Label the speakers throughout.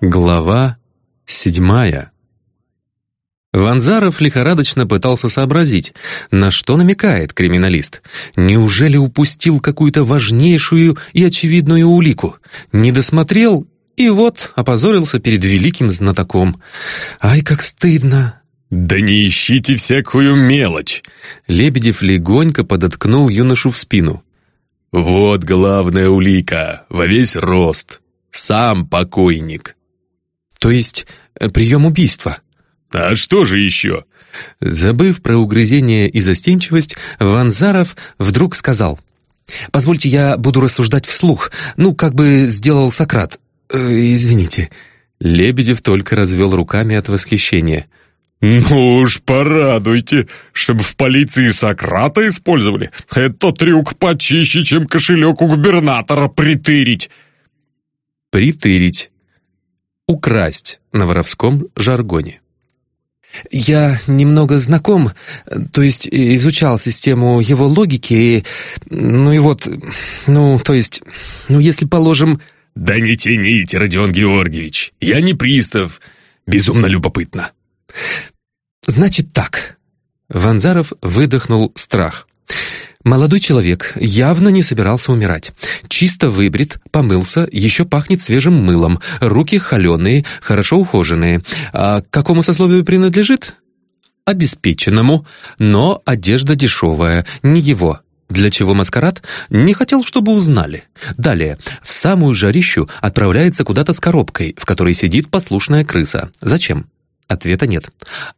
Speaker 1: Глава седьмая Ванзаров лихорадочно пытался сообразить, на что намекает криминалист. Неужели упустил какую-то важнейшую и очевидную улику? Не досмотрел и вот опозорился перед великим знатоком. Ай, как стыдно!
Speaker 2: «Да не ищите всякую мелочь!»
Speaker 1: Лебедев легонько подоткнул юношу в спину.
Speaker 2: «Вот главная улика, во весь рост. Сам покойник».
Speaker 1: «То есть э, прием убийства?»
Speaker 2: «А что же еще?»
Speaker 1: Забыв про угрызение и застенчивость, Ванзаров вдруг сказал. «Позвольте, я буду рассуждать вслух, ну, как бы сделал Сократ. Э, извините». Лебедев только развел руками от восхищения.
Speaker 2: «Ну уж порадуйте, чтобы в полиции Сократа использовали. Это трюк почище, чем кошелек у губернатора притырить».
Speaker 1: «Притырить» украсть на воровском жаргоне. Я немного знаком, то есть изучал систему его логики, и, ну и вот, ну, то есть, ну, если положим...
Speaker 2: «Да не тяните, Родион Георгиевич, я не пристав, безумно любопытно».
Speaker 1: «Значит так». Ванзаров выдохнул страх. Молодой человек явно не собирался умирать. Чисто выбрит, помылся, еще пахнет свежим мылом, руки холеные, хорошо ухоженные. А к какому сословию принадлежит? Обеспеченному, но одежда дешевая, не его. Для чего маскарад? Не хотел, чтобы узнали. Далее, в самую жарищу отправляется куда-то с коробкой, в которой сидит послушная крыса. Зачем? Ответа нет.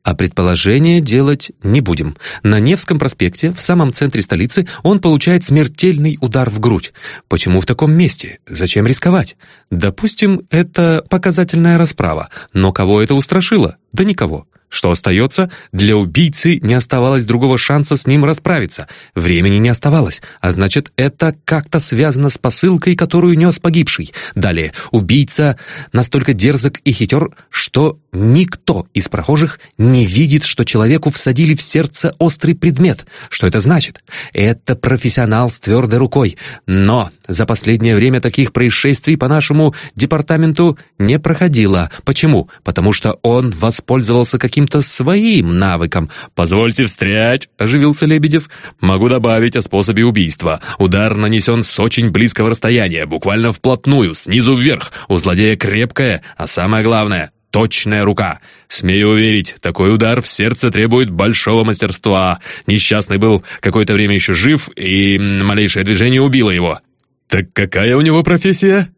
Speaker 1: А предположение делать не будем. На Невском проспекте, в самом центре столицы, он получает смертельный удар в грудь. Почему в таком месте? Зачем рисковать? Допустим, это показательная расправа. Но кого это устрашило? Да никого. Что остается? Для убийцы не оставалось другого шанса с ним расправиться. Времени не оставалось, а значит, это как-то связано с посылкой, которую нес погибший. Далее, убийца настолько дерзок и хитер, что никто из прохожих не видит, что человеку всадили в сердце острый предмет. Что это значит? Это профессионал с твердой рукой. Но за последнее время таких происшествий по нашему департаменту не проходило. Почему? Потому что он воспользовался каким каким-то своим навыком.
Speaker 2: «Позвольте встрять», — оживился Лебедев. «Могу добавить о способе убийства. Удар нанесен с очень близкого расстояния, буквально вплотную, снизу вверх. У злодея крепкая, а самое главное — точная рука. Смею уверить, такой удар в сердце требует большого мастерства. Несчастный был какое-то время еще жив, и малейшее движение убило его. Так какая у него профессия?»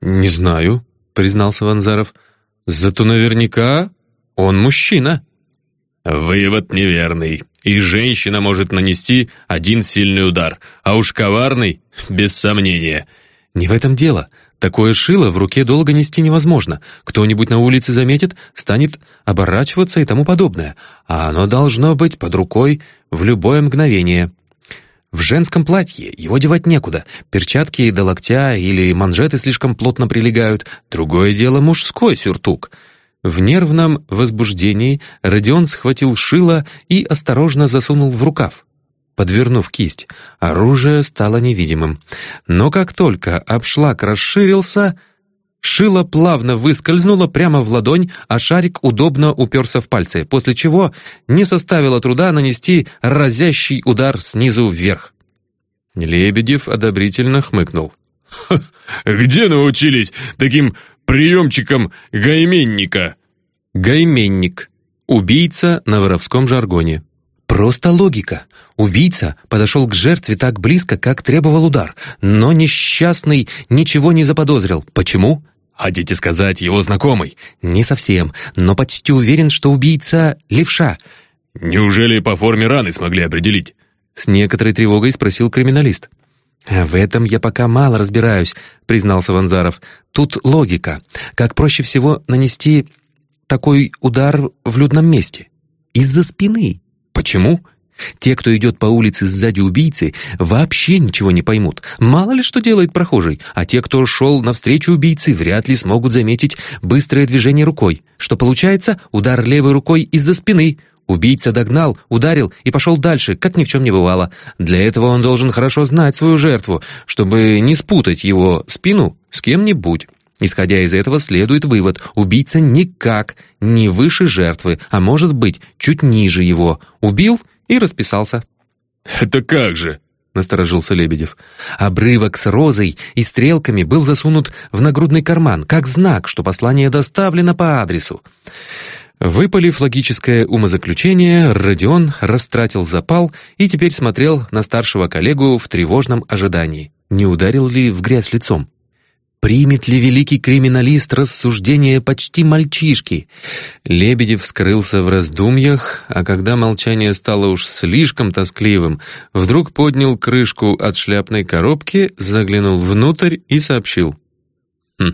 Speaker 1: «Не знаю», — признался Ванзаров. «Зато наверняка он мужчина.
Speaker 2: Вывод неверный. И женщина может нанести один сильный удар, а уж коварный, без сомнения.
Speaker 1: Не в этом дело. Такое шило в руке долго нести невозможно. Кто-нибудь на улице заметит, станет оборачиваться и тому подобное. А оно должно быть под рукой в любое мгновение. В женском платье его девать некуда. Перчатки до локтя или манжеты слишком плотно прилегают. Другое дело мужской сюртук — в нервном возбуждении Родион схватил шило и осторожно засунул в рукав. Подвернув кисть, оружие стало невидимым. Но как только обшлаг расширился, шило плавно выскользнуло прямо в ладонь, а шарик удобно уперся в пальцы, после чего не составило труда нанести разящий удар снизу вверх. Лебедев одобрительно хмыкнул.
Speaker 2: «Где научились таким приемчиком гайменника».
Speaker 1: Гайменник. Убийца на воровском жаргоне. Просто логика. Убийца подошел к жертве так близко, как требовал удар, но несчастный ничего не заподозрил. Почему?
Speaker 2: Хотите сказать, его знакомый?
Speaker 1: Не совсем, но почти уверен, что убийца — левша.
Speaker 2: Неужели по форме раны смогли определить?
Speaker 1: С некоторой тревогой спросил криминалист. «В этом я пока мало разбираюсь», — признался Ванзаров. «Тут логика. Как проще всего нанести такой удар в людном месте? Из-за спины. Почему?» Те, кто идет по улице сзади убийцы, вообще ничего не поймут. Мало ли что делает прохожий, а те, кто шел навстречу убийце, вряд ли смогут заметить быстрое движение рукой. Что получается? Удар левой рукой из-за спины. Убийца догнал, ударил и пошел дальше, как ни в чем не бывало. Для этого он должен хорошо знать свою жертву, чтобы не спутать его спину с кем-нибудь. Исходя из этого следует вывод, убийца никак не выше жертвы, а может быть, чуть ниже его. Убил и расписался.
Speaker 2: «Это как же?» — насторожился Лебедев.
Speaker 1: Обрывок с розой и стрелками был засунут в нагрудный карман, как знак, что послание доставлено по адресу. Выпалив логическое умозаключение, Родион растратил запал и теперь смотрел на старшего коллегу в тревожном ожидании. Не ударил ли в грязь лицом? Примет ли великий криминалист рассуждение почти мальчишки? Лебедев скрылся в раздумьях, а когда молчание стало уж слишком тоскливым, вдруг поднял крышку от шляпной коробки, заглянул внутрь и сообщил.
Speaker 2: «Хм,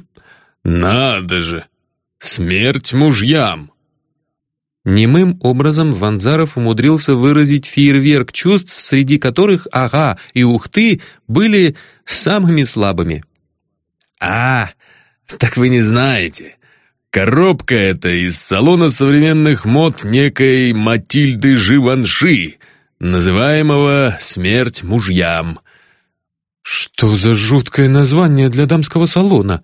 Speaker 2: надо же! Смерть мужьям!»
Speaker 1: Немым образом Ванзаров умудрился выразить фейерверк чувств, среди которых «ага» и «ухты» были самыми слабыми.
Speaker 2: «А, так вы не знаете. Коробка эта из салона современных мод некой Матильды Живанши, называемого «Смерть мужьям».
Speaker 1: «Что за жуткое название для дамского салона?»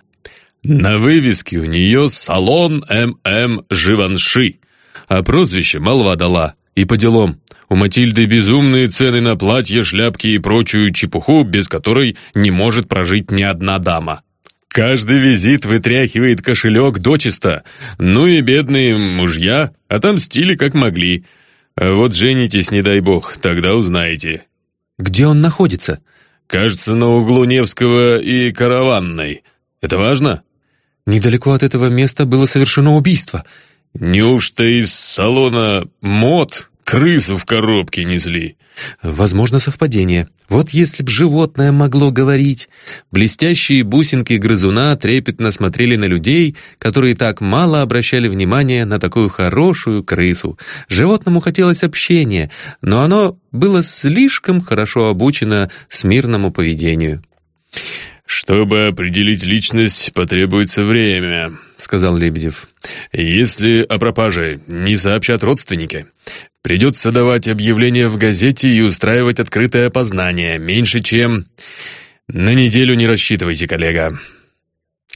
Speaker 2: На вывеске у нее «Салон М.М. Живанши», а прозвище молва дала. И по делам. У Матильды безумные цены на платья, шляпки и прочую чепуху, без которой не может прожить ни одна дама. Каждый визит вытряхивает кошелек дочисто. Ну и бедные мужья отомстили как могли. А вот женитесь, не дай бог, тогда узнаете.
Speaker 1: Где он находится?
Speaker 2: Кажется, на углу Невского и Караванной. Это важно?
Speaker 1: Недалеко от этого места было совершено убийство.
Speaker 2: Неужто из салона мод крысу в коробке несли.
Speaker 1: Возможно, совпадение. Вот если б животное могло говорить. Блестящие бусинки грызуна трепетно смотрели на людей, которые так мало обращали внимания на такую хорошую крысу. Животному хотелось общения, но оно было слишком хорошо обучено смирному поведению.
Speaker 2: «Чтобы определить личность, потребуется время», — сказал Лебедев. «Если о пропаже не сообщат родственники, придется давать объявление в газете и устраивать открытое опознание. Меньше чем... На неделю не рассчитывайте, коллега».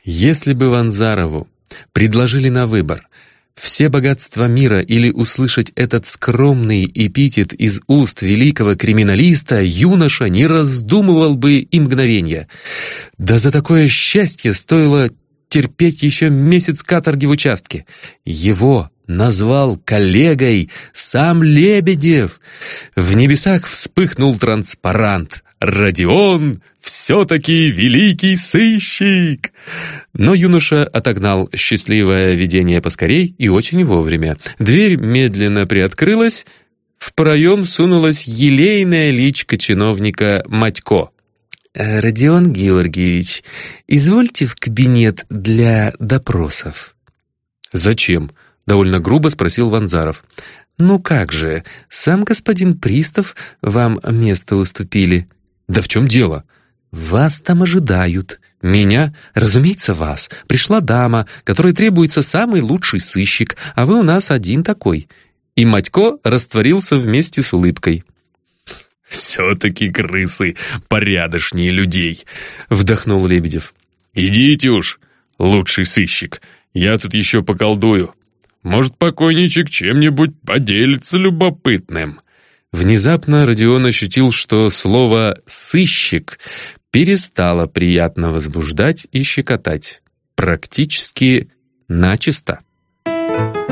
Speaker 1: Если бы Ванзарову предложили на выбор все богатства мира или услышать этот скромный эпитет из уст великого криминалиста, юноша не раздумывал бы и мгновенья. Да за такое счастье стоило терпеть еще месяц каторги в участке. Его назвал коллегой сам Лебедев. В небесах вспыхнул транспарант. «Родион все-таки великий сыщик!» Но юноша отогнал счастливое видение поскорей и очень вовремя. Дверь медленно приоткрылась, в проем сунулась елейная личка чиновника Матько. «Э, «Родион Георгиевич, извольте в кабинет для допросов».
Speaker 2: «Зачем?»
Speaker 1: — довольно грубо спросил Ванзаров. «Ну как же, сам господин Пристав вам место уступили».
Speaker 2: «Да в чем дело?»
Speaker 1: «Вас там ожидают». «Меня? Разумеется, вас. Пришла дама, которой требуется самый лучший сыщик, а вы у нас один такой». И Матько растворился вместе с улыбкой.
Speaker 2: «Все-таки крысы порядочнее людей», — вдохнул Лебедев. «Идите уж, лучший сыщик, я тут еще поколдую. Может, покойничек чем-нибудь поделится любопытным».
Speaker 1: Внезапно Родион ощутил, что слово «сыщик» перестало приятно возбуждать и щекотать. Практически начисто. Thank you.